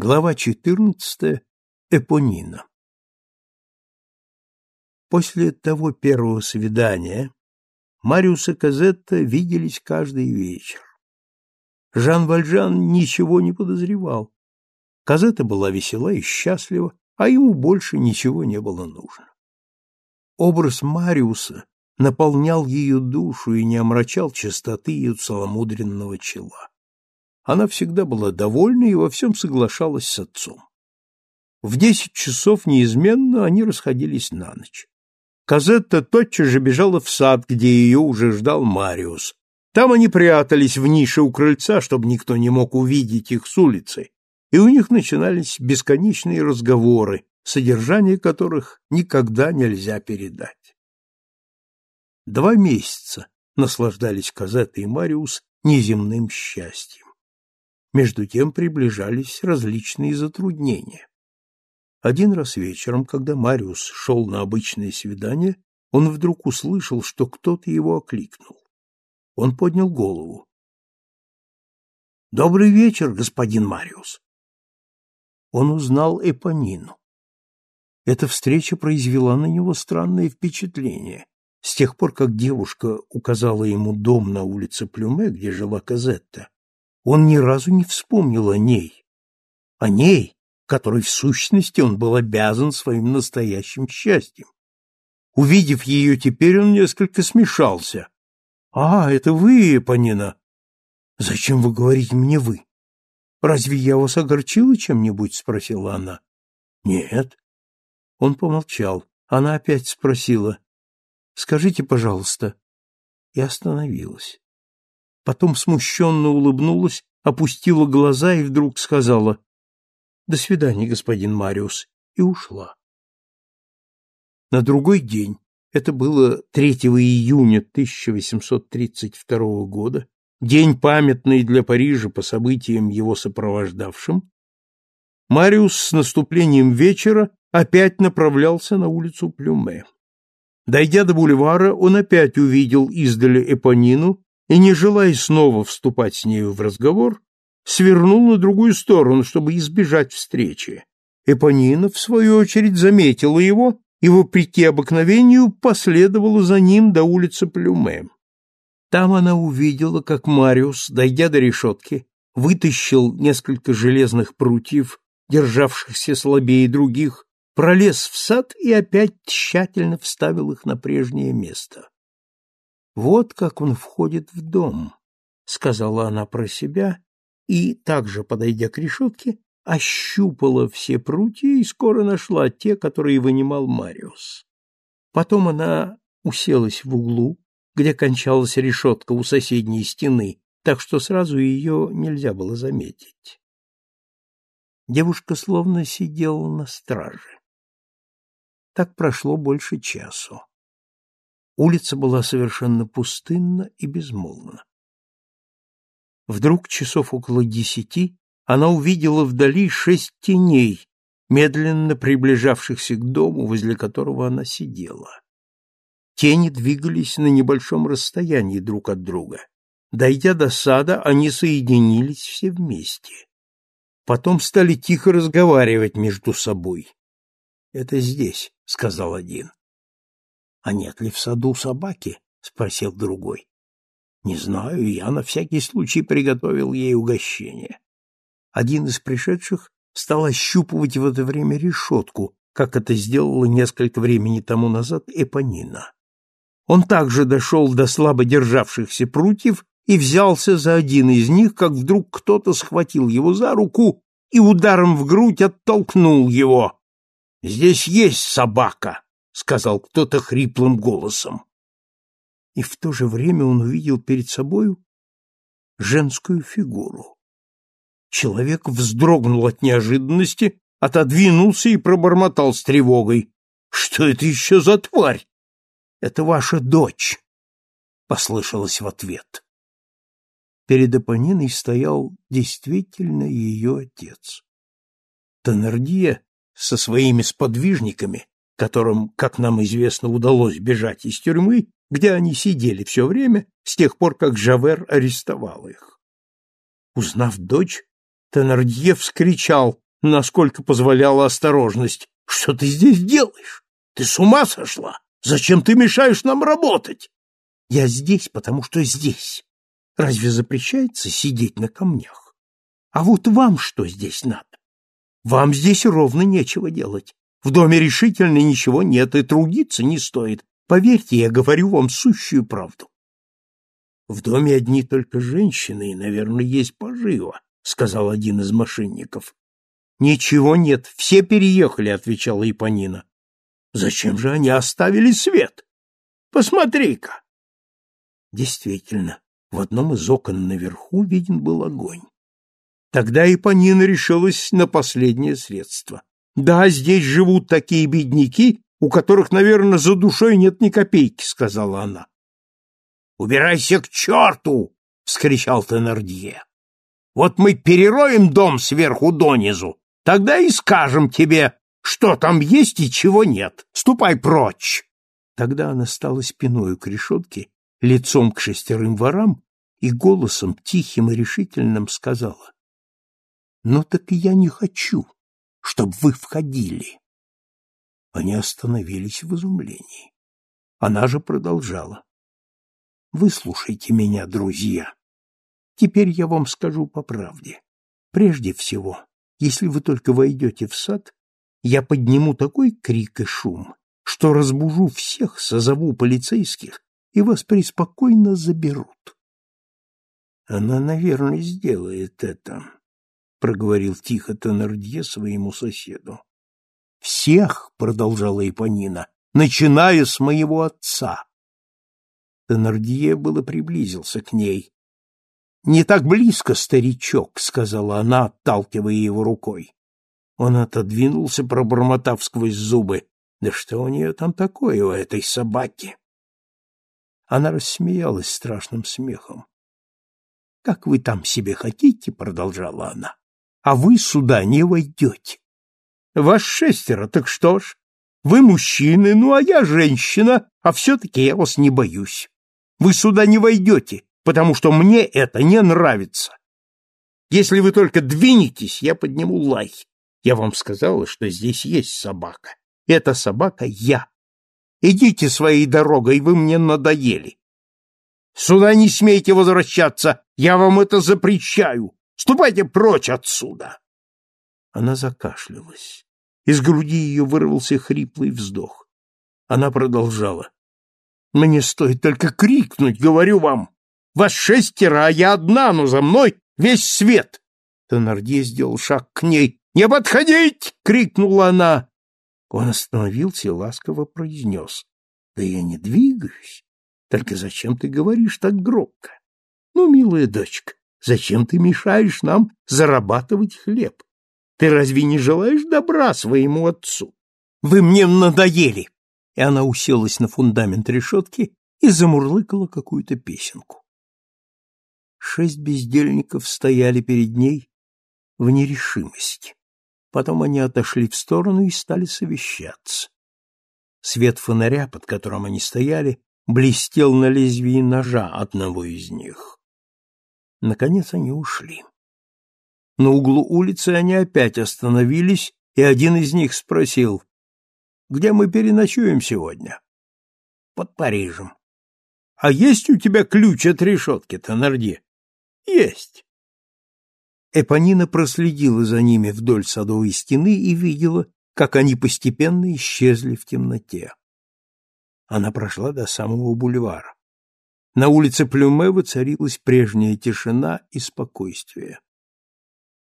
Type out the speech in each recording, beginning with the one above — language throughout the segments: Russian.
Глава 14. Эпонина. После того первого свидания Мариус и Казетта виделись каждый вечер. Жан Вальжан ничего не подозревал. Казетта была весела и счастлива, а ему больше ничего не было нужно. Образ Мариуса наполнял ее душу и не омрачал чистоты ее целомудренного чела. Она всегда была довольна и во всем соглашалась с отцом. В десять часов неизменно они расходились на ночь. Казетта тотчас же бежала в сад, где ее уже ждал Мариус. Там они прятались в нише у крыльца, чтобы никто не мог увидеть их с улицы, и у них начинались бесконечные разговоры, содержание которых никогда нельзя передать. Два месяца наслаждались Казетта и Мариус неземным счастьем. Между тем приближались различные затруднения. Один раз вечером, когда Мариус шел на обычное свидание, он вдруг услышал, что кто-то его окликнул. Он поднял голову. «Добрый вечер, господин Мариус!» Он узнал Эпонину. Эта встреча произвела на него странное впечатление. С тех пор, как девушка указала ему дом на улице Плюме, где жила Казетта, он ни разу не вспомнил о ней, о ней, которой в сущности он был обязан своим настоящим счастьем. Увидев ее теперь, он несколько смешался. — А, это вы, Панина? — Зачем вы говорите мне «вы»? — Разве я вас огорчила чем-нибудь? — спросила она. — Нет. Он помолчал. Она опять спросила. — Скажите, пожалуйста. И остановилась потом смущенно улыбнулась, опустила глаза и вдруг сказала «До свидания, господин Мариус», и ушла. На другой день, это было 3 июня 1832 года, день памятный для Парижа по событиям его сопровождавшим, Мариус с наступлением вечера опять направлялся на улицу Плюме. Дойдя до бульвара, он опять увидел издали Эпонину и, не желая снова вступать с нею в разговор, свернул на другую сторону, чтобы избежать встречи. Эпонина, в свою очередь, заметила его и, вопреки обыкновению, последовала за ним до улицы Плюме. Там она увидела, как Мариус, дойдя до решетки, вытащил несколько железных прутьев, державшихся слабее других, пролез в сад и опять тщательно вставил их на прежнее место. Вот как он входит в дом, сказала она про себя и, также подойдя к решетке, ощупала все прутья и скоро нашла те, которые вынимал Мариус. Потом она уселась в углу, где кончалась решетка у соседней стены, так что сразу ее нельзя было заметить. Девушка словно сидела на страже. Так прошло больше часу. Улица была совершенно пустынна и безмолвна. Вдруг часов около десяти она увидела вдали шесть теней, медленно приближавшихся к дому, возле которого она сидела. Тени двигались на небольшом расстоянии друг от друга. Дойдя до сада, они соединились все вместе. Потом стали тихо разговаривать между собой. «Это здесь», — сказал один. А нет ли в саду собаки? спросил другой. Не знаю, я на всякий случай приготовил ей угощение. Один из пришедших стал ощупывать в это время решетку, как это сделала несколько времени тому назад Эпонина. Он также дошел до слабо державшихся прутьев и взялся за один из них, как вдруг кто-то схватил его за руку и ударом в грудь оттолкнул его. «Здесь есть собака!» Сказал кто-то хриплым голосом. И в то же время он увидел перед собою женскую фигуру. Человек вздрогнул от неожиданности, отодвинулся и пробормотал с тревогой. — Что это еще за тварь? — Это ваша дочь, — послышалось в ответ. Перед Апониной стоял действительно ее отец. Тоннердье со своими сподвижниками которым, как нам известно, удалось бежать из тюрьмы, где они сидели все время, с тех пор, как Жавер арестовал их. Узнав дочь, Теннердье вскричал насколько позволяла осторожность. Что ты здесь делаешь? Ты с ума сошла? Зачем ты мешаешь нам работать? Я здесь, потому что здесь. Разве запрещается сидеть на камнях? А вот вам что здесь надо? Вам здесь ровно нечего делать. В доме решительно ничего нет и трудиться не стоит. Поверьте, я говорю вам сущую правду. В доме одни только женщины, и, наверное, есть поживо, сказал один из мошенников. Ничего нет, все переехали, отвечала Ипонина. Зачем же они оставили свет? Посмотри-ка. Действительно, в одном из окон наверху виден был огонь. Тогда Ипонина решилась на последнее средство. Да, здесь живут такие бедняки, у которых, наверное, за душой нет ни копейки, сказала она. Убирайся к черту! вскричал Теннердье. Вот мы перероем дом сверху донизу, тогда и скажем тебе, что там есть и чего нет. Ступай прочь. Тогда она стала спиной к решетке, лицом к шестерым ворам и голосом тихим и решительным сказала. — Ну так я не хочу, чтобы вы входили. Они остановились в изумлении. Она же продолжала. — Выслушайте меня, друзья. Теперь я вам скажу по правде. Прежде всего, если вы только войдете в сад, я подниму такой крик и шум, что разбужу всех, созову полицейских, и вас преспокойно заберут. Она, наверное, сделает это, проговорил тихо Теннердье своему соседу. Всех, продолжала Ипонина, начиная с моего отца. Теннердье было приблизился к ней. Не так близко, старичок, сказала она, отталкивая его рукой. Он отодвинулся, пробормотав сквозь зубы. Да что у нее там такое, у этой собаки? Она рассмеялась страшным смехом. — Как вы там себе хотите, — продолжала она, — а вы сюда не войдете. Вас шестеро, так что ж? Вы мужчины, ну а я женщина, а все-таки я вас не боюсь. Вы сюда не войдете, потому что мне это не нравится. Если вы только двинетесь, я подниму лай. Я вам сказала, что здесь есть собака. Эта собака я. Идите своей дорогой, вы мне надоели. Сюда не смейте возвращаться, я вам это запрещаю. Ступайте прочь отсюда. Она закашлялась. Из груди ее вырвался хриплый вздох. Она продолжала. Мне стоит только крикнуть, говорю вам. Вас шестеро, а я одна, но за мной весь свет. Тонардье сделал шаг к ней. «Не подходить!» — крикнула она. Он остановился и ласково произнес. «Да я не двигаюсь. Только зачем ты говоришь так громко? Ну, милая дочка, зачем ты мешаешь нам зарабатывать хлеб? Ты разве не желаешь добра своему отцу? Вы мне надоели!» И она уселась на фундамент решетки и замурлыкала какую-то песенку. Шесть бездельников стояли перед ней в нерешимости. Потом они отошли в сторону и стали совещаться. Свет фонаря, под которым они стояли, блестел на лезвии ножа одного из них. Наконец они ушли. На углу улицы они опять остановились, и один из них спросил, «Где мы переночуем сегодня?» «Под Парижем». «А есть у тебя ключ от решетки, Тонарди?» «Есть». Эпонина проследила за ними вдоль садовой стены и видела, как они постепенно исчезли в темноте. Она прошла до самого бульвара. На улице Плюме воцарилась прежняя тишина и спокойствие.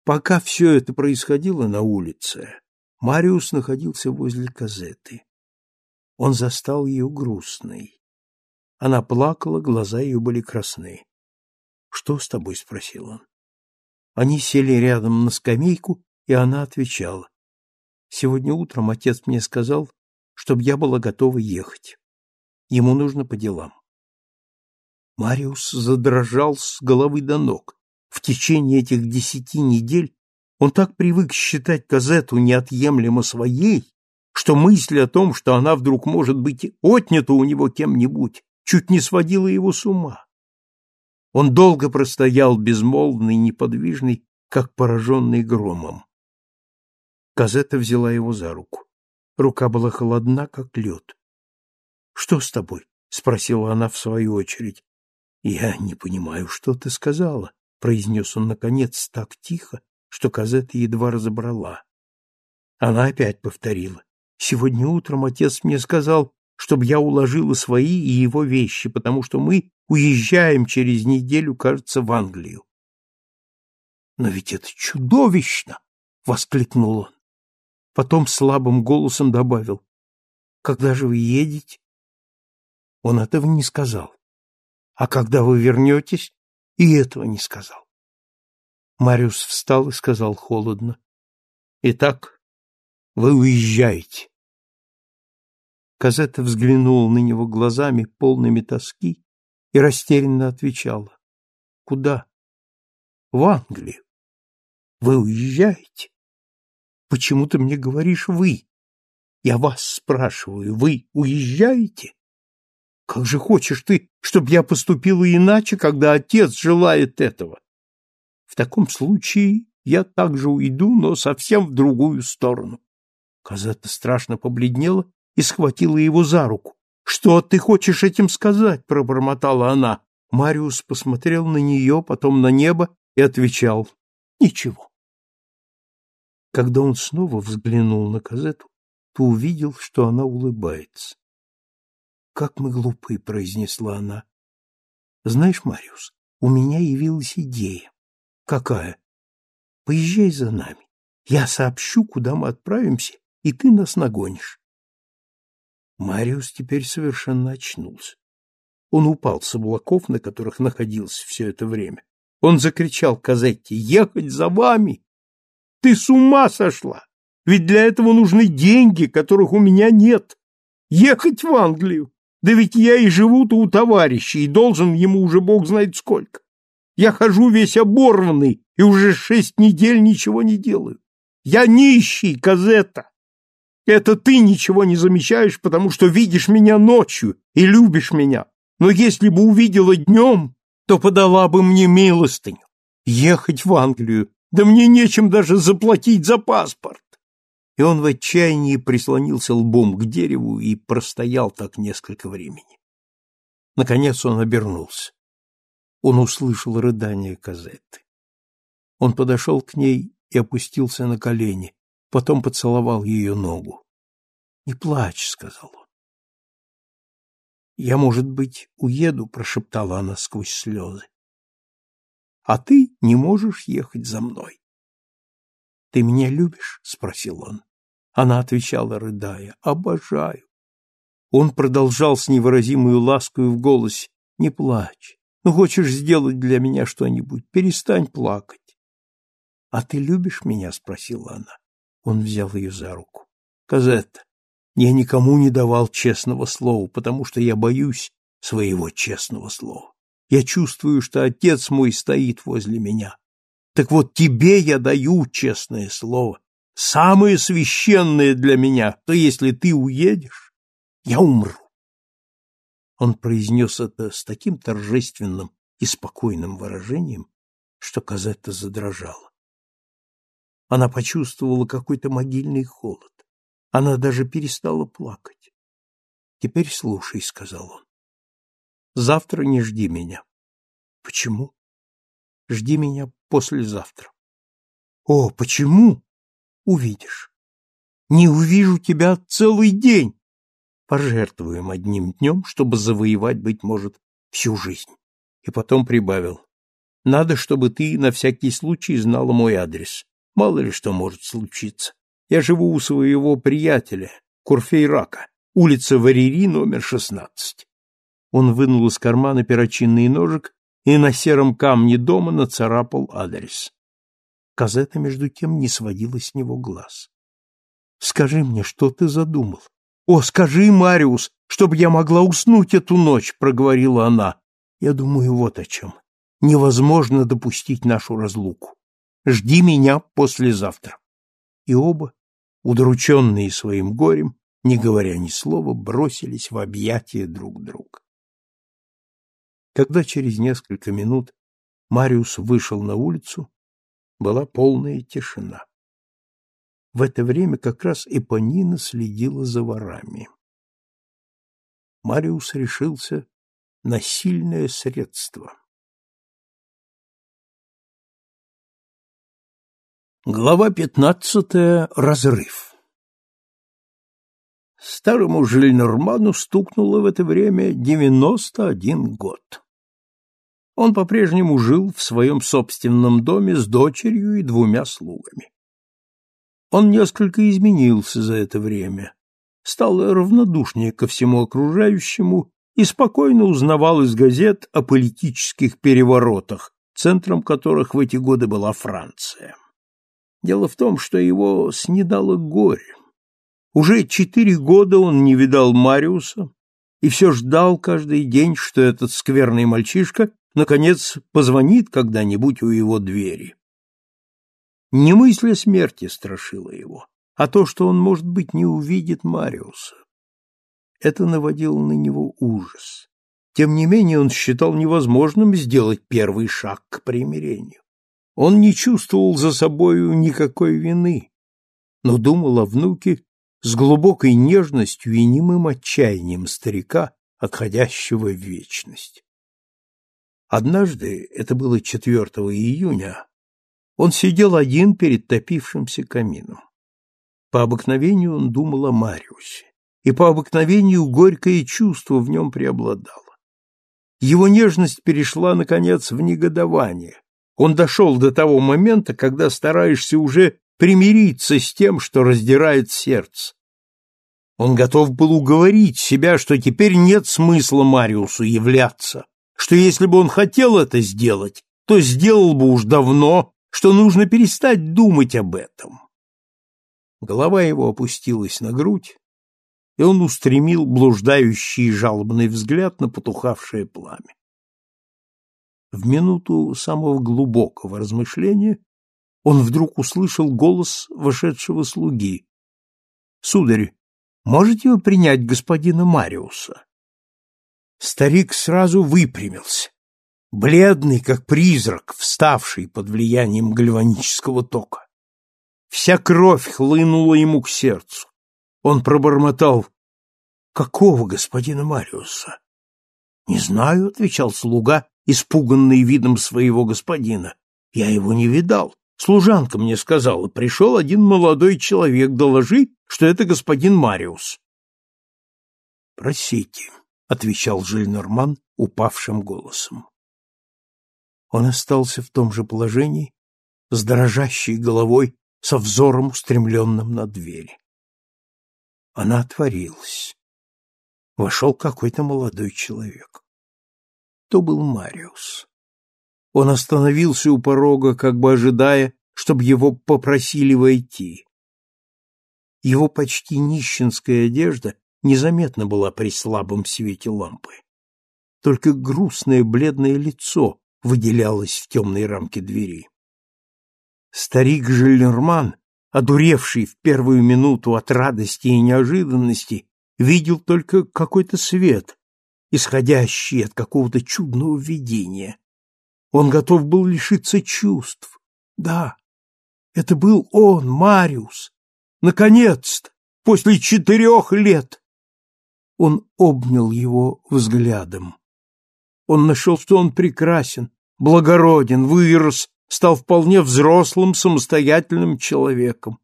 Пока все это происходило на улице, Мариус находился возле Казеты. Он застал ее грустной. Она плакала, глаза ее были красны. — Что с тобой? — спросил он. Они сели рядом на скамейку, и она отвечала. Сегодня утром отец мне сказал, чтобы я была готова ехать. Ему нужно по делам. Мариус задрожал с головы до ног. В течение этих десяти недель он так привык считать Казету неотъемлемо своей, что мысль о том, что она вдруг может быть отнята у него кем-нибудь, чуть не сводила его с ума. Он долго простоял безмолвный, неподвижный, как пораженный громом. Казета взяла его за руку. Рука была холодна, как лед. — Что с тобой? — спросила она в свою очередь. — Я не понимаю, что ты сказала, — произнес он, наконец, так тихо, что Казета едва разобрала. Она опять повторила. — Сегодня утром отец мне сказал, чтобы я уложила свои и его вещи, потому что мы уезжаем через неделю, кажется, в Англию. — Но ведь это чудовищно! — воскликнул он. Потом слабым голосом добавил. «Когда же вы едете?» Он этого не сказал. «А когда вы вернетесь?» И этого не сказал. Мариус встал и сказал холодно. «Итак, вы уезжаете». Казетта взглянула на него глазами, полными тоски, и растерянно отвечала. «Куда?» «В Англию. Вы уезжаете?» Почему ты мне говоришь «вы»? Я вас спрашиваю, вы уезжаете? Как же хочешь ты, чтобы я поступила иначе, когда отец желает этого? В таком случае я также уйду, но совсем в другую сторону. Казета страшно побледнела и схватила его за руку. «Что ты хочешь этим сказать?» — пробормотала она. Мариус посмотрел на нее, потом на небо и отвечал. «Ничего». Когда он снова взглянул на Казету, то увидел, что она улыбается. «Как мы глупы!» — произнесла она. «Знаешь, Мариус, у меня явилась идея». «Какая?» «Поезжай за нами. Я сообщу, куда мы отправимся, и ты нас нагонишь». Мариус теперь совершенно очнулся. Он упал с облаков, на которых находился все это время. Он закричал Казетте «Ехать за вами!» Ты с ума сошла! Ведь для этого нужны деньги, которых у меня нет. Ехать в Англию! Да ведь я и живу-то у товарища, и должен ему уже бог знает сколько. Я хожу весь оборванный, и уже шесть недель ничего не делаю. Я нищий, Казета. Это ты ничего не замечаешь, потому что видишь меня ночью и любишь меня. Но если бы увидела днем, то подала бы мне милостыню. Ехать в Англию да мне нечем даже заплатить за паспорт. И он в отчаянии прислонился лбом к дереву и простоял так несколько времени. Наконец он обернулся. Он услышал рыдание Казетты. Он подошел к ней и опустился на колени, потом поцеловал ее ногу. — Не плачь, — сказал он. — Я, может быть, уеду, — прошептала она сквозь слезы а ты не можешь ехать за мной. Ты меня любишь? спросил он. Она отвечала, рыдая: "Обожаю". Он продолжал с невыразимой лаской в голосе: "Не плачь. Ну хочешь сделать для меня что-нибудь? Перестань плакать". "А ты любишь меня?" спросила она. Он взял ее за руку. "Казетта, я никому не давал честного слова, потому что я боюсь своего честного слова. Я чувствую, что отец мой стоит возле меня. Так вот тебе я даю честное слово, самое священное для меня, то если ты уедешь, я умру. Он произнес это с таким торжественным и спокойным выражением, что Казетта задрожала. Она почувствовала какой-то могильный холод. Она даже перестала плакать. «Теперь слушай», — сказал он. Завтра не жди меня. Почему? Жди меня послезавтра. О, почему? Увидишь. Не увижу тебя целый день. Пожертвуем одним днем, чтобы завоевать, быть может, всю жизнь. И потом прибавил. Надо, чтобы ты на всякий случай знала мой адрес. Мало ли что может случиться. Я живу у своего приятеля, Курфейрака, улица Варери, номер шестнадцать. Он вынул из кармана перочинный ножик и на сером камне дома нацарапал адрес. Казета, между тем, не сводила с него глаз. — Скажи мне, что ты задумал? — О, скажи, Мариус, чтобы я могла уснуть эту ночь, — проговорила она. — Я думаю вот о чем. Невозможно допустить нашу разлуку. Жди меня послезавтра. И оба, удрученные своим горем, не говоря ни слова, бросились в объятия друг друга. Когда через несколько минут Мариус вышел на улицу, была полная тишина. В это время как раз Эпонина следила за ворами. Мариус решился на сильное средство. Глава пятнадцатая. Разрыв. Старому Жильнорману стукнуло в это время девяносто один год. Он по-прежнему жил в своем собственном доме с дочерью и двумя слугами. Он несколько изменился за это время, стал равнодушнее ко всему окружающему и спокойно узнавал из газет о политических переворотах, центром которых в эти годы была Франция. Дело в том, что его снедало горе. Уже четыре года он не видал Мариуса и все ждал каждый день, что этот скверный мальчишка наконец позвонит когда-нибудь у его двери. Не мысль о смерти страшила его, а то, что он, может быть, не увидит Мариуса. Это наводило на него ужас. Тем не менее он считал невозможным сделать первый шаг к примирению. Он не чувствовал за собою никакой вины, но думал о внуке с глубокой нежностью и немым отчаянием старика, отходящего в вечность. Однажды, это было 4 июня, он сидел один перед топившимся камином. По обыкновению он думал о Мариусе, и по обыкновению горькое чувство в нем преобладало. Его нежность перешла, наконец, в негодование, он дошел до того момента, когда стараешься уже примириться с тем, что раздирает сердце. Он готов был уговорить себя, что теперь нет смысла Мариусу являться, что если бы он хотел это сделать, то сделал бы уж давно, что нужно перестать думать об этом. Голова его опустилась на грудь, и он устремил блуждающий жалобный взгляд на потухавшее пламя. В минуту самого глубокого размышления он вдруг услышал голос вошедшего слуги. — Сударь, можете вы принять господина Мариуса? Старик сразу выпрямился, бледный, как призрак, вставший под влиянием гальванического тока. Вся кровь хлынула ему к сердцу. Он пробормотал. — Какого господина Мариуса? — Не знаю, — отвечал слуга, испуганный видом своего господина. Я его не видал. Служанка мне сказала, пришел один молодой человек, доложи, что это господин Мариус. Просите, отвечал Жильнорман упавшим голосом. Он остался в том же положении, с дрожащей головой, со взором устремленным на дверь. Она отворилась. Вошел какой-то молодой человек то был Мариус. Он остановился у порога, как бы ожидая, чтобы его попросили войти. Его почти нищенская одежда незаметна была при слабом свете лампы. Только грустное бледное лицо выделялось в темной рамке двери. Старик Жильнерман, одуревший в первую минуту от радости и неожиданности, видел только какой-то свет, исходящий от какого-то чудного видения. Он готов был лишиться чувств. Да, это был он, Мариус. Наконец-то, после четырех лет. Он обнял его взглядом. Он нашел, что он прекрасен, благороден, вырос, стал вполне взрослым, самостоятельным человеком.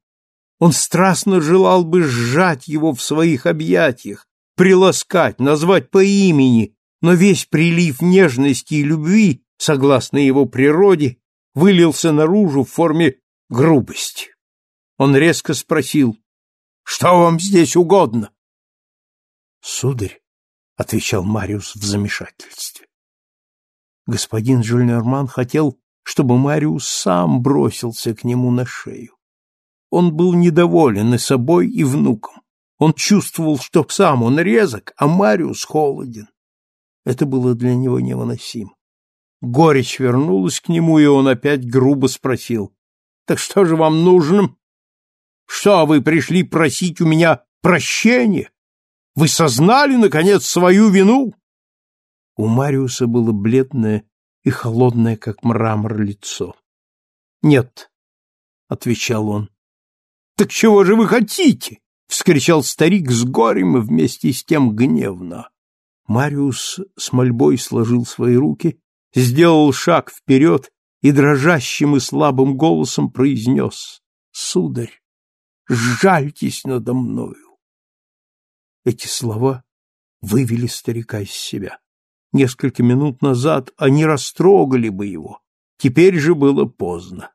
Он страстно желал бы сжать его в своих объятиях, приласкать, назвать по имени, но весь прилив нежности и любви, согласно его природе, вылился наружу в форме грубости. Он резко спросил, «Что вам здесь угодно?» «Сударь», — отвечал Мариус в замешательстве. Господин Жульнерман хотел, чтобы Мариус сам бросился к нему на шею. Он был недоволен и собой, и внуком. Он чувствовал, что сам он резок, а Мариус холоден. Это было для него невыносимо. Горечь вернулась к нему, и он опять грубо спросил. — Так что же вам нужно? Что, вы пришли просить у меня прощения? Вы сознали, наконец, свою вину? У Мариуса было бледное и холодное, как мрамор, лицо. — Нет, — отвечал он, Так чего же вы хотите? вскричал старик с горем и вместе с тем гневно. Мариус с мольбой сложил свои руки, сделал шаг вперед и дрожащим и слабым голосом произнес «Сударь, жальтесь надо мною!» Эти слова вывели старика из себя. Несколько минут назад они растрогали бы его, теперь же было поздно.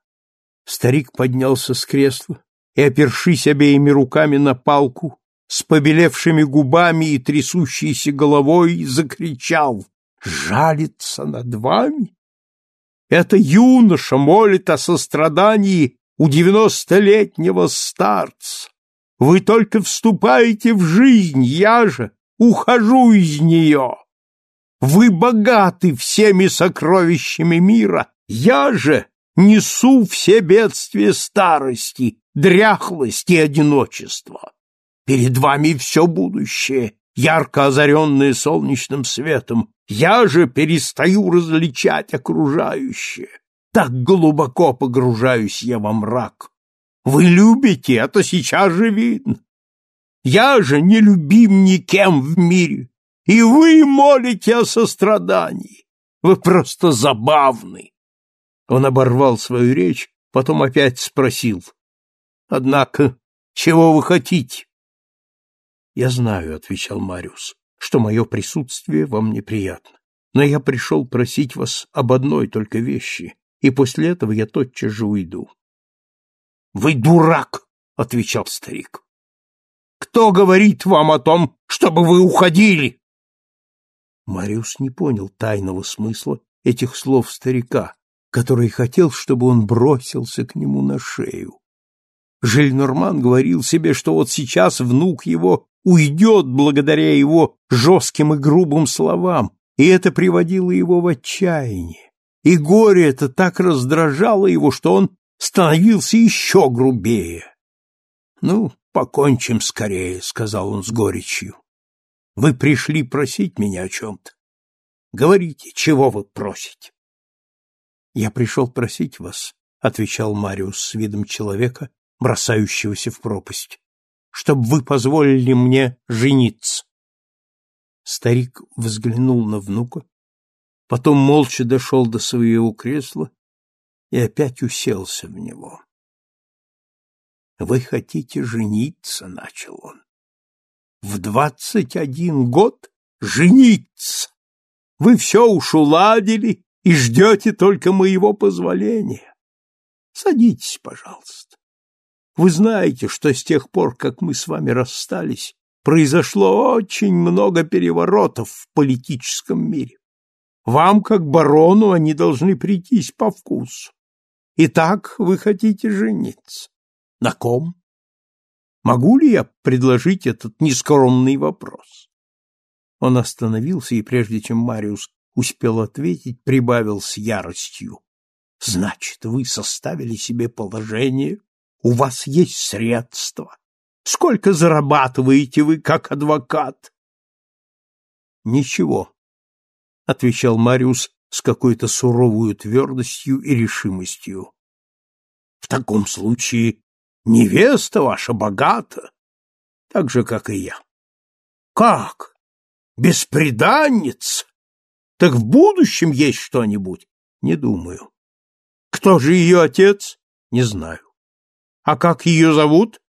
Старик поднялся с кресла и, опершись обеими руками на палку, с побелевшими губами и трясущейся головой, закричал «Жалится над вами? Это юноша молит о сострадании у девяностолетнего старца. Вы только вступаете в жизнь, я же ухожу из нее. Вы богаты всеми сокровищами мира, я же несу все бедствия старости, дряхлости и одиночества. Перед вами все будущее, ярко озаренное солнечным светом. Я же перестаю различать окружающее. Так глубоко погружаюсь я во мрак. Вы любите, это сейчас же видно. Я же не любим никем в мире, и вы молите о сострадании. Вы просто забавны. Он оборвал свою речь, потом опять спросил. Однако, чего вы хотите? Я знаю, отвечал Мариус, что мое присутствие вам неприятно. Но я пришел просить вас об одной только вещи, и после этого я тотчас же уйду. Вы дурак, отвечал старик. Кто говорит вам о том, чтобы вы уходили? Мариус не понял тайного смысла этих слов старика, который хотел, чтобы он бросился к нему на шею. Жильнорман говорил себе, что вот сейчас внук его уйдет благодаря его жестким и грубым словам, и это приводило его в отчаяние. И горе это так раздражало его, что он становился еще грубее. — Ну, покончим скорее, — сказал он с горечью. — Вы пришли просить меня о чем-то. Говорите, чего вы просите? — Я пришел просить вас, — отвечал Мариус с видом человека, бросающегося в пропасть, — чтобы вы позволили мне жениться. Старик взглянул на внука, потом молча дошел до своего кресла и опять уселся в него. — Вы хотите жениться, — начал он. — В двадцать один год жениться! Вы все уж уладили и ждете только моего позволения. Садитесь, пожалуйста. Вы знаете, что с тех пор, как мы с вами расстались, произошло очень много переворотов в политическом мире. Вам, как барону, они должны прийтись по вкусу. Итак, вы хотите жениться. На ком? Могу ли я предложить этот нескромный вопрос? Он остановился, и прежде чем Мариус успел ответить, прибавил с яростью. — Значит, вы составили себе положение, у вас есть средства. Сколько зарабатываете вы как адвокат? — Ничего, — отвечал Мариус с какой-то суровой твердостью и решимостью. — В таком случае невеста ваша богата, так же, как и я. — Как? Бесприданница? Так в будущем есть что-нибудь? Не думаю. Кто же ее отец? Не знаю. А как ее зовут?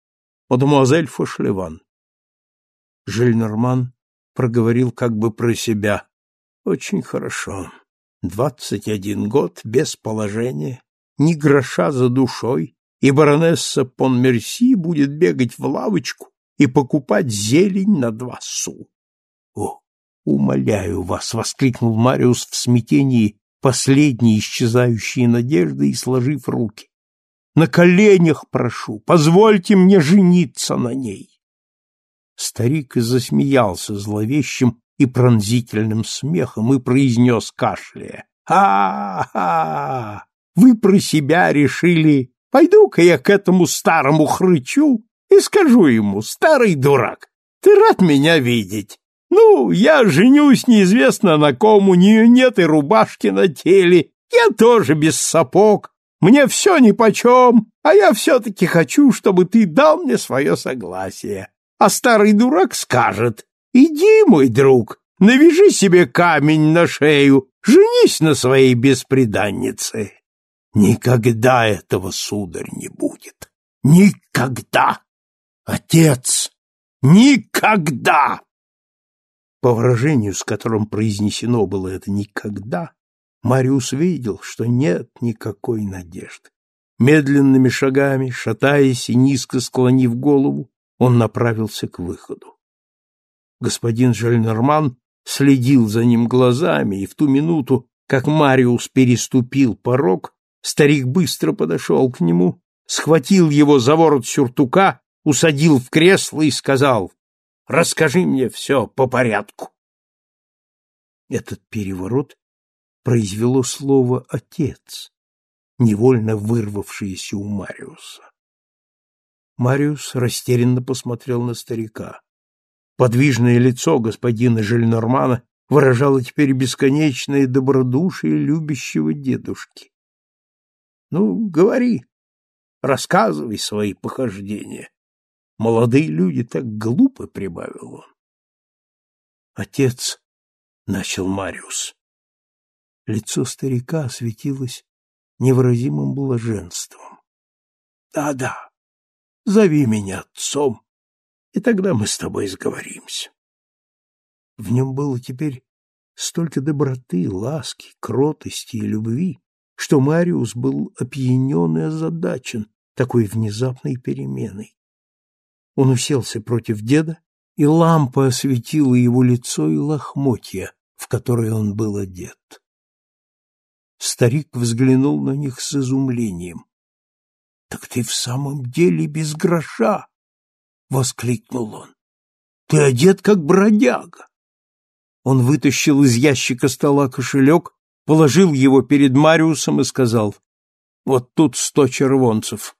Мадемуазель Фошлеван. Жильнорман проговорил как бы про себя. Очень хорошо. Двадцать один год, без положения, ни гроша за душой, и баронесса Понмерси будет бегать в лавочку и покупать зелень на два су. О, умоляю вас, воскликнул Мариус в смятении, последние исчезающие надежды и сложив руки. На коленях прошу, позвольте мне жениться на ней. Старик засмеялся зловещим и пронзительным смехом и произнес кашляя. «А-а-а! Вы про себя решили, пойду-ка я к этому старому хрычу и скажу ему, старый дурак, ты рад меня видеть? Ну, я женюсь неизвестно на ком, у нее нет и рубашки на теле, я тоже без сапог, Мне все нипочем, а я все-таки хочу, чтобы ты дал мне свое согласие. А старый дурак скажет, иди, мой друг, навяжи себе камень на шею, женись на своей бесприданнице. Никогда этого, сударь, не будет. Никогда! Отец! Никогда! По выражению, с которым произнесено было это «никогда», Мариус видел, что нет никакой надежды. Медленными шагами, шатаясь и низко склонив голову, он направился к выходу. Господин Жальнерман следил за ним глазами, и в ту минуту, как Мариус переступил порог, старик быстро подошел к нему, схватил его за ворот сюртука, усадил в кресло и сказал «Расскажи мне все по порядку». Этот переворот произвело слово «отец», невольно вырвавшееся у Мариуса. Мариус растерянно посмотрел на старика. Подвижное лицо господина Жильнормана выражало теперь бесконечное добродушие любящего дедушки. — Ну, говори, рассказывай свои похождения. Молодые люди так глупо, — прибавил он. — Отец, — начал Мариус, Лицо старика осветилось невыразимым блаженством. «Да, да, зови меня отцом, и тогда мы с тобой сговоримся». В нем было теперь столько доброты, ласки, кротости и любви, что Мариус был опьянен и озадачен такой внезапной переменой. Он уселся против деда, и лампа осветила его лицо и лохмотья, в которые он был одет. Старик взглянул на них с изумлением. — Так ты в самом деле без гроша! — воскликнул он. — Ты одет как бродяга! Он вытащил из ящика стола кошелек, положил его перед Мариусом и сказал, — Вот тут сто червонцев.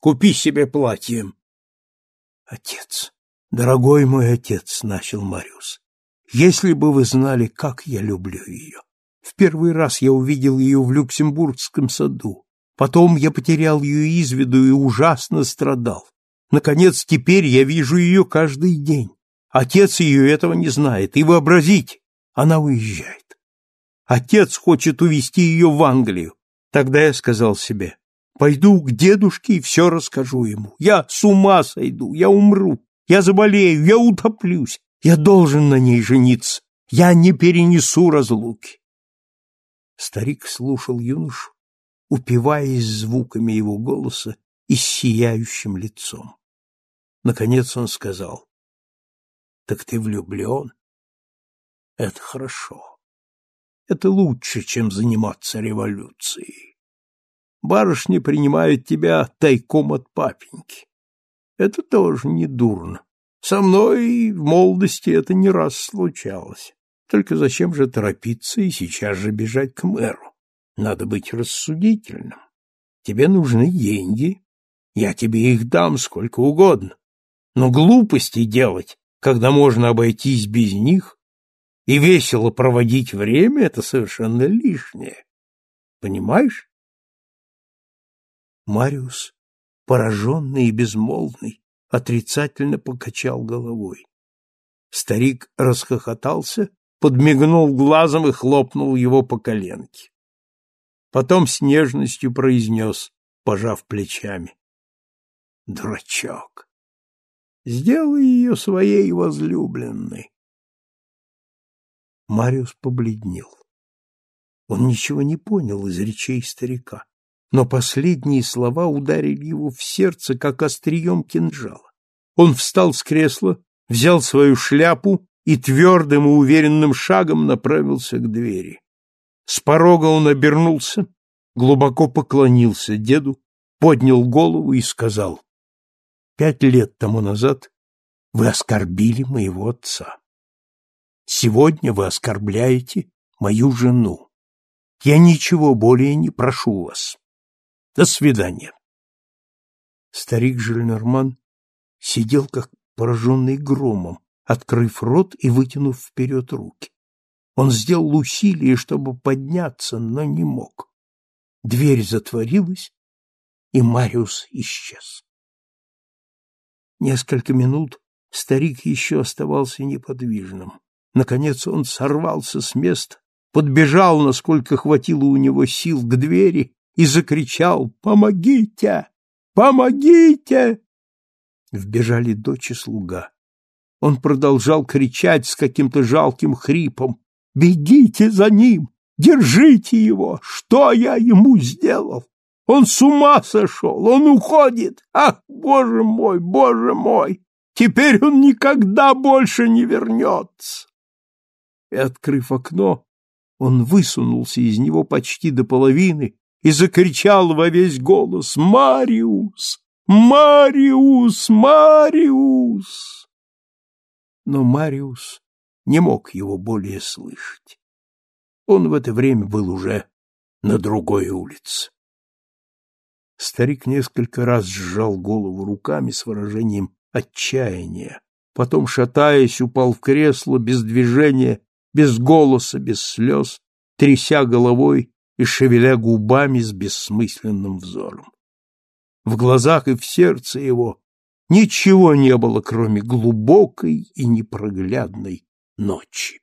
Купи себе платье. — Отец, дорогой мой отец, — начал Мариус, — если бы вы знали, как я люблю ее. В первый раз я увидел ее в Люксембургском саду. Потом я потерял ее из виду и ужасно страдал. Наконец, теперь я вижу ее каждый день. Отец ее этого не знает. И вообразите, она уезжает. Отец хочет увезти ее в Англию. Тогда я сказал себе, пойду к дедушке и все расскажу ему. Я с ума сойду, я умру, я заболею, я утоплюсь. Я должен на ней жениться. Я не перенесу разлуки. Старик слушал юношу, упиваясь звуками его голоса и сияющим лицом. Наконец он сказал, — Так ты влюблен? Это хорошо. Это лучше, чем заниматься революцией. Барышня принимает тебя тайком от папеньки. Это тоже не дурно. Со мной в молодости это не раз случалось. Только зачем же торопиться и сейчас же бежать к мэру? Надо быть рассудительным. Тебе нужны деньги. Я тебе их дам сколько угодно. Но глупости делать, когда можно обойтись без них, и весело проводить время, это совершенно лишнее. Понимаешь? Мариус, пораженный и безмолвный, отрицательно покачал головой. Старик расхохотался подмигнул глазом и хлопнул его по коленке. Потом с нежностью произнес, пожав плечами. Дурачок! Сделай ее своей возлюбленной. Мариус побледнел. Он ничего не понял из речей старика, но последние слова ударили его в сердце, как острием кинжала. Он встал с кресла, взял свою шляпу и твердым и уверенным шагом направился к двери. С порога он обернулся, глубоко поклонился деду, поднял голову и сказал, «Пять лет тому назад вы оскорбили моего отца. Сегодня вы оскорбляете мою жену. Я ничего более не прошу вас. До свидания». Старик Жильнерман сидел как пораженный громом, открыв рот и вытянув вперед руки. Он сделал усилие, чтобы подняться, но не мог. Дверь затворилась, и Мариус исчез. Несколько минут старик еще оставался неподвижным. Наконец он сорвался с места, подбежал, насколько хватило у него сил, к двери и закричал «Помогите! Помогите!» Вбежали дочь и слуга. Он продолжал кричать с каким-то жалким хрипом «Бегите за ним! Держите его! Что я ему сделал? Он с ума сошел! Он уходит! Ах, боже мой, боже мой! Теперь он никогда больше не вернется!» И, открыв окно, он высунулся из него почти до половины и закричал во весь голос «Мариус! Мариус! Мариус!» Но Мариус не мог его более слышать. Он в это время был уже на другой улице. Старик несколько раз сжал голову руками с выражением отчаяния, потом, шатаясь, упал в кресло без движения, без голоса, без слез, тряся головой и шевеля губами с бессмысленным взором. В глазах и в сердце его ничего не было, кроме глубокой и непроглядной ночи.